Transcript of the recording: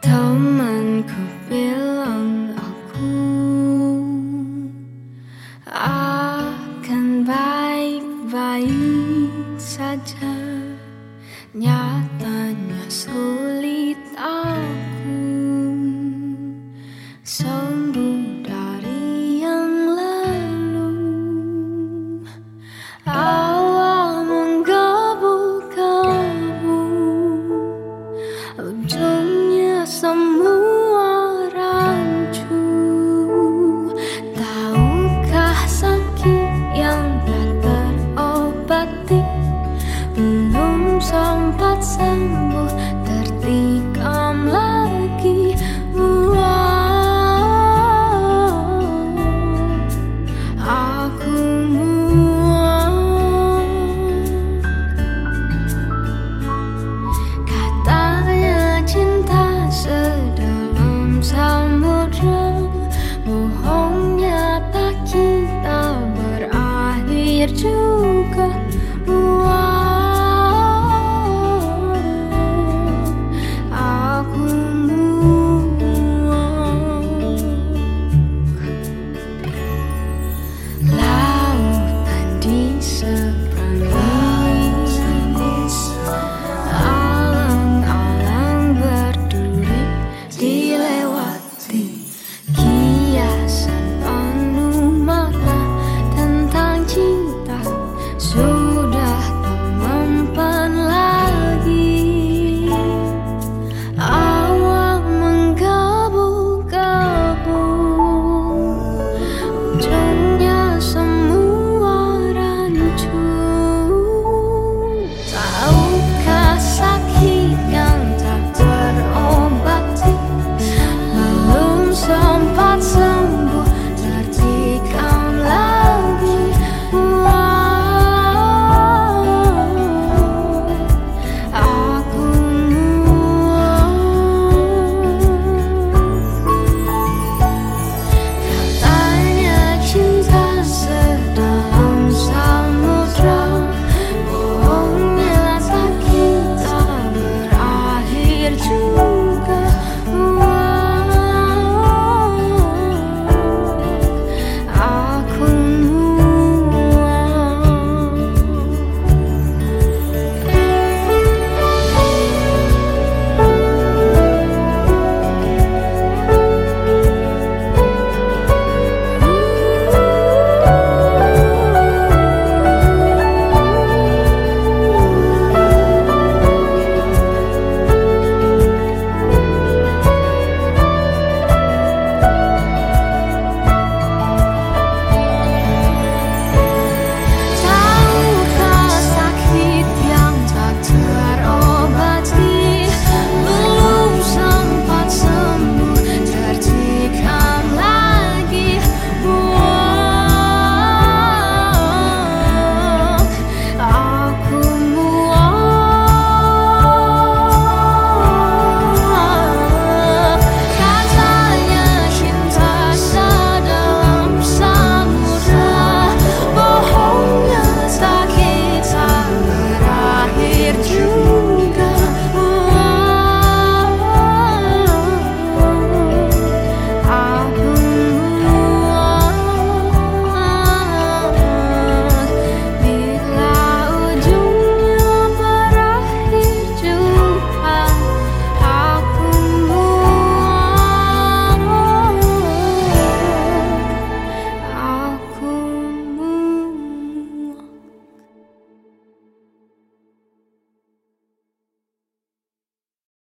더운 만큼 Ah. you.